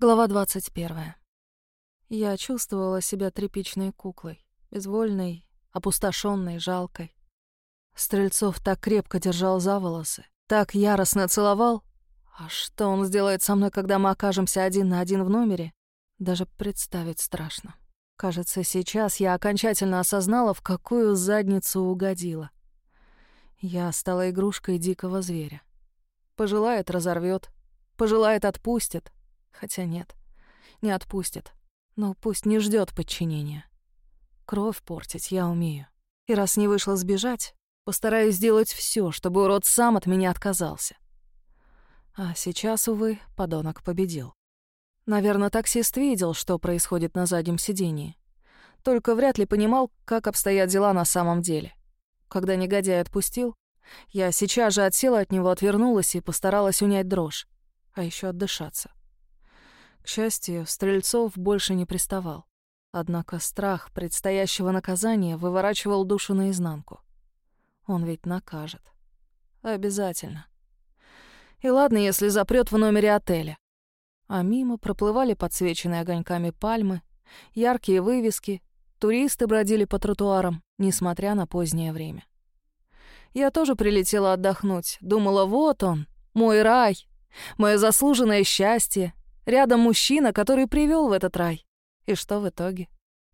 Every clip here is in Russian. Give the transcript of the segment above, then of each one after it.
Глава 21. Я чувствовала себя тряпичной куклой, безвольной, опустошенной, жалкой. Стрельцов так крепко держал за волосы, так яростно целовал. А что он сделает со мной, когда мы окажемся один на один в номере? Даже представить страшно. Кажется, сейчас я окончательно осознала, в какую задницу угодила. Я стала игрушкой дикого зверя. Пожелает — разорвет, пожелает — отпустит — Хотя нет, не отпустит. Но пусть не ждет подчинения. Кровь портить я умею. И раз не вышло сбежать, постараюсь сделать все, чтобы урод сам от меня отказался. А сейчас, увы, подонок победил. Наверное, таксист видел, что происходит на заднем сидении. Только вряд ли понимал, как обстоят дела на самом деле. Когда негодяй отпустил, я сейчас же отсела от него, отвернулась и постаралась унять дрожь, а еще отдышаться. К счастью, Стрельцов больше не приставал. Однако страх предстоящего наказания выворачивал душу наизнанку. Он ведь накажет. Обязательно. И ладно, если запрет в номере отеля. А мимо проплывали подсвеченные огоньками пальмы, яркие вывески, туристы бродили по тротуарам, несмотря на позднее время. Я тоже прилетела отдохнуть, думала, вот он, мой рай, мое заслуженное счастье, Рядом мужчина, который привел в этот рай. И что в итоге?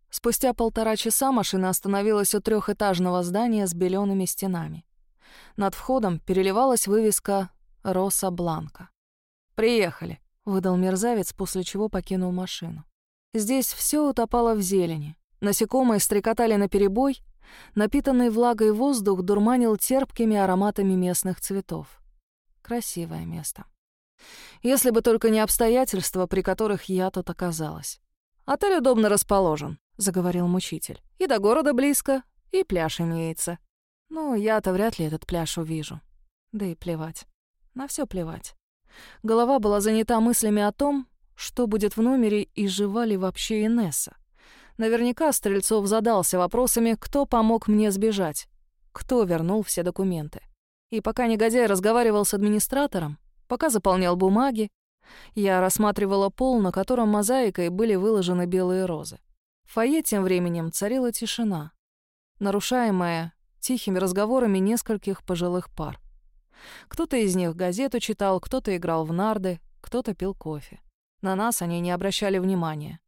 Спустя полтора часа машина остановилась у трехэтажного здания с белеными стенами. Над входом переливалась вывеска «Роса Бланка». «Приехали», — выдал мерзавец, после чего покинул машину. Здесь все утопало в зелени. Насекомые стрекотали наперебой, напитанный влагой воздух дурманил терпкими ароматами местных цветов. Красивое место. Если бы только не обстоятельства, при которых я тут оказалась. «Отель удобно расположен», — заговорил мучитель. «И до города близко, и пляж имеется. Ну, я-то вряд ли этот пляж увижу. Да и плевать. На все плевать. Голова была занята мыслями о том, что будет в номере и жива ли вообще Инесса. Наверняка Стрельцов задался вопросами, кто помог мне сбежать, кто вернул все документы. И пока негодяй разговаривал с администратором, Пока заполнял бумаги, я рассматривала пол, на котором мозаикой были выложены белые розы. В фойе тем временем царила тишина, нарушаемая тихими разговорами нескольких пожилых пар. Кто-то из них газету читал, кто-то играл в нарды, кто-то пил кофе. На нас они не обращали внимания.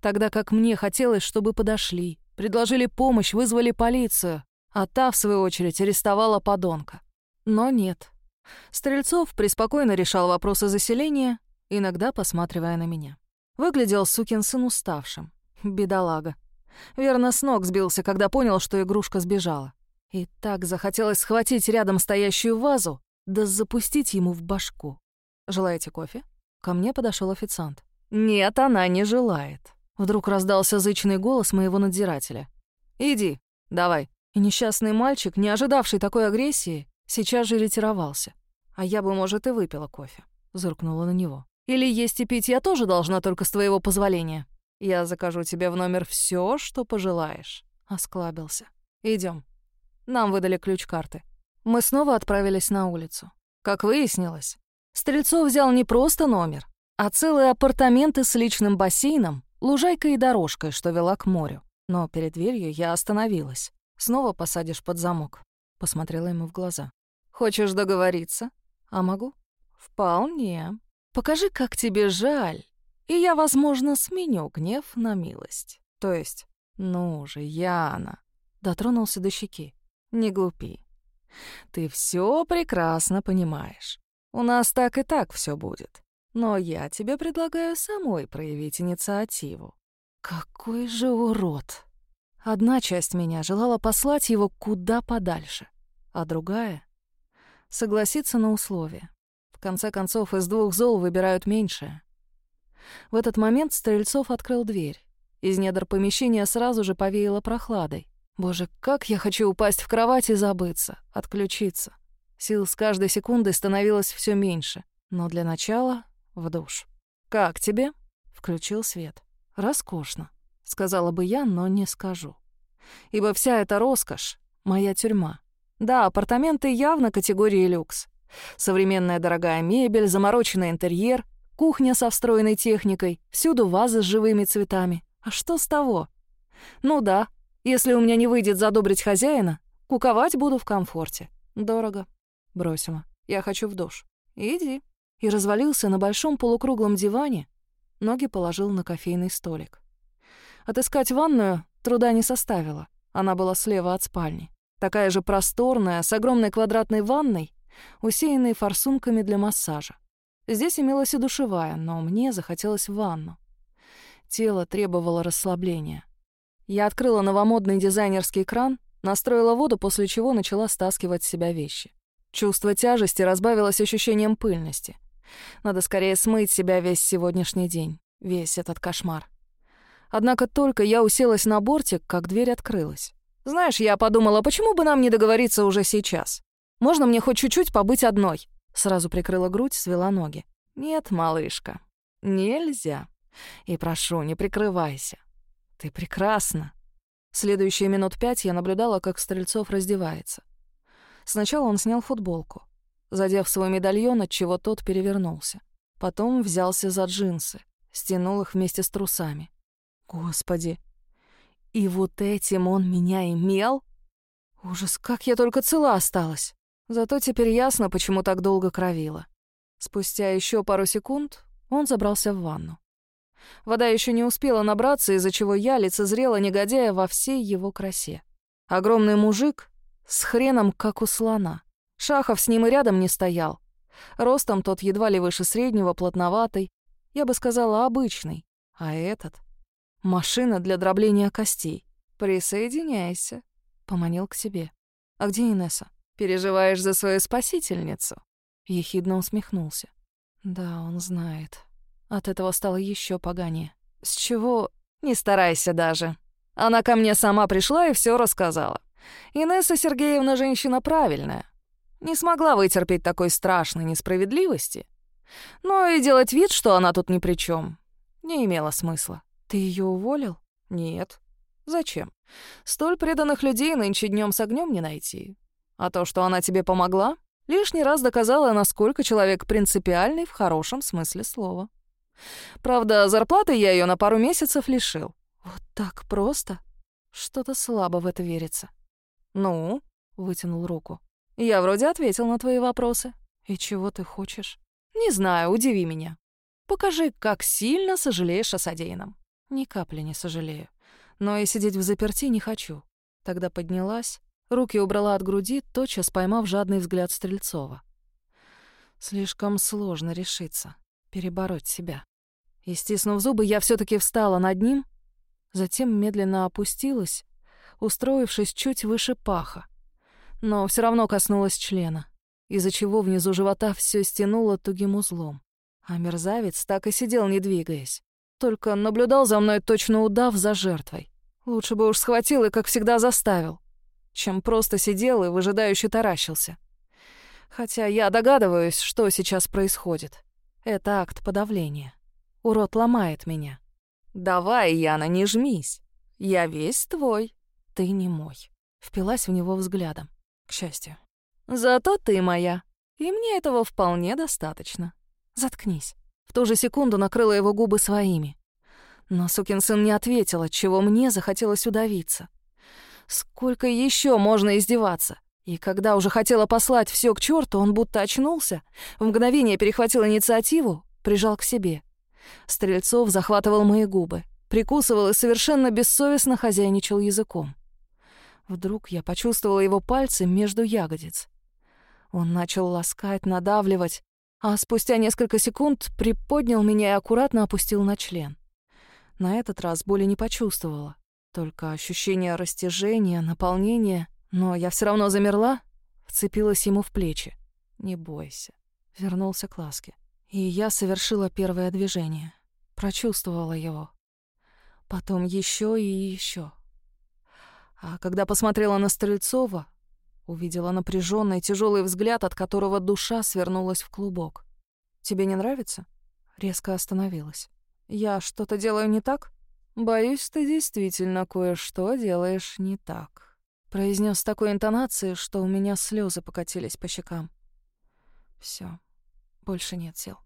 Тогда как мне хотелось, чтобы подошли, предложили помощь, вызвали полицию, а та, в свою очередь, арестовала подонка. Но нет, Стрельцов преспокойно решал вопросы заселения, иногда посматривая на меня. Выглядел сукин сын уставшим. Бедолага. Верно, с ног сбился, когда понял, что игрушка сбежала. И так захотелось схватить рядом стоящую вазу, да запустить ему в башку. «Желаете кофе?» Ко мне подошел официант. «Нет, она не желает». Вдруг раздался зычный голос моего надзирателя. «Иди, давай». И несчастный мальчик, не ожидавший такой агрессии, Сейчас же ретировался. А я бы, может, и выпила кофе. Зыркнула на него. Или есть и пить я тоже должна только с твоего позволения. Я закажу тебе в номер все, что пожелаешь. Осклабился. Идем. Нам выдали ключ-карты. Мы снова отправились на улицу. Как выяснилось, Стрельцов взял не просто номер, а целые апартаменты с личным бассейном, лужайкой и дорожкой, что вела к морю. Но перед дверью я остановилась. Снова посадишь под замок. Посмотрела ему в глаза. Хочешь договориться? А могу? Вполне. Покажи, как тебе жаль, и я, возможно, сменю гнев на милость. То есть, ну же, Яна, дотронулся до щеки. Не глупи. Ты все прекрасно понимаешь. У нас так и так все будет. Но я тебе предлагаю самой проявить инициативу. Какой же урод! Одна часть меня желала послать его куда подальше, а другая согласиться на условия. В конце концов, из двух зол выбирают меньшее. В этот момент Стрельцов открыл дверь. Из недр помещения сразу же повеяло прохладой. Боже, как я хочу упасть в кровать и забыться, отключиться. Сил с каждой секундой становилось все меньше. Но для начала — в душ. «Как тебе?» — включил свет. «Роскошно», — сказала бы я, но не скажу. Ибо вся эта роскошь — моя тюрьма. Да, апартаменты явно категории люкс. Современная дорогая мебель, замороченный интерьер, кухня со встроенной техникой, всюду вазы с живыми цветами. А что с того? Ну да, если у меня не выйдет задобрить хозяина, куковать буду в комфорте. Дорого. Бросила. Я хочу в душ. Иди. И развалился на большом полукруглом диване, ноги положил на кофейный столик. Отыскать ванную труда не составило. Она была слева от спальни. Такая же просторная, с огромной квадратной ванной, усеянной форсунками для массажа. Здесь имелась и душевая, но мне захотелось в ванну. Тело требовало расслабления. Я открыла новомодный дизайнерский кран, настроила воду, после чего начала стаскивать с себя вещи. Чувство тяжести разбавилось ощущением пыльности. Надо скорее смыть себя весь сегодняшний день, весь этот кошмар. Однако только я уселась на бортик, как дверь открылась. Знаешь, я подумала, почему бы нам не договориться уже сейчас? Можно мне хоть чуть-чуть побыть одной? Сразу прикрыла грудь, свела ноги. Нет, малышка, нельзя. И прошу, не прикрывайся. Ты прекрасна. Следующие минут пять я наблюдала, как Стрельцов раздевается. Сначала он снял футболку, задев свой медальон, от чего тот перевернулся. Потом взялся за джинсы, стянул их вместе с трусами. Господи, и вот этим он меня имел? Ужас, как я только цела осталась. Зато теперь ясно, почему так долго кровила. Спустя еще пару секунд он забрался в ванну. Вода еще не успела набраться, из-за чего я лицезрела негодяя во всей его красе. Огромный мужик с хреном, как у слона. Шахов с ним и рядом не стоял. Ростом тот едва ли выше среднего, плотноватый. Я бы сказала, обычный. А этот — машина для дробления костей. «Присоединяйся», — поманил к себе. «А где Инесса? Переживаешь за свою спасительницу?» Ехидно усмехнулся. «Да, он знает. От этого стало еще поганее. С чего? Не старайся даже. Она ко мне сама пришла и все рассказала. Инесса Сергеевна женщина правильная. Не смогла вытерпеть такой страшной несправедливости. Но и делать вид, что она тут ни при чем, не имело смысла. Ты ее уволил? Нет. Зачем? Столь преданных людей нынче днем с огнем не найти. А то, что она тебе помогла, лишний раз доказала, насколько человек принципиальный в хорошем смысле слова. Правда, зарплаты я ее на пару месяцев лишил. Вот так просто? Что-то слабо в это верится. Ну, вытянул руку. Я вроде ответил на твои вопросы. И чего ты хочешь? Не знаю, удиви меня. Покажи, как сильно сожалеешь о содеянном. Ни капли не сожалею. Но и сидеть в заперти не хочу. Тогда поднялась, руки убрала от груди, тотчас поймав жадный взгляд Стрельцова. Слишком сложно решиться перебороть себя. И стиснув зубы, я все таки встала над ним, затем медленно опустилась, устроившись чуть выше паха. Но все равно коснулась члена, из-за чего внизу живота все стянуло тугим узлом. А мерзавец так и сидел, не двигаясь. Только наблюдал за мной, точно удав за жертвой. Лучше бы уж схватил и, как всегда, заставил, чем просто сидел и выжидающе таращился. Хотя я догадываюсь, что сейчас происходит. Это акт подавления. Урод ломает меня. Давай, Яна, не жмись. Я весь твой. Ты не мой. Впилась в него взглядом. К счастью. Зато ты моя. И мне этого вполне достаточно. Заткнись. В ту же секунду накрыла его губы своими. Но сукин сын не ответил, от чего мне захотелось удавиться. Сколько еще можно издеваться? И когда уже хотела послать все к черту, он будто очнулся, в мгновение перехватил инициативу, прижал к себе. Стрельцов захватывал мои губы, прикусывал и совершенно бессовестно хозяйничал языком. Вдруг я почувствовала его пальцы между ягодиц. Он начал ласкать, надавливать, а спустя несколько секунд приподнял меня и аккуратно опустил на член. На этот раз боли не почувствовала, только ощущение растяжения, наполнения — но я все равно замерла, вцепилась ему в плечи. «Не бойся», — вернулся к ласке. И я совершила первое движение, прочувствовала его. Потом еще и еще. А когда посмотрела на Стрельцова, увидела напряженный тяжелый взгляд, от которого душа свернулась в клубок. «Тебе не нравится?» Резко остановилась. «Я что-то делаю не так?» «Боюсь, ты действительно кое-что делаешь не так». Произнес с такой интонацией, что у меня слезы покатились по щекам. Все, больше нет сил.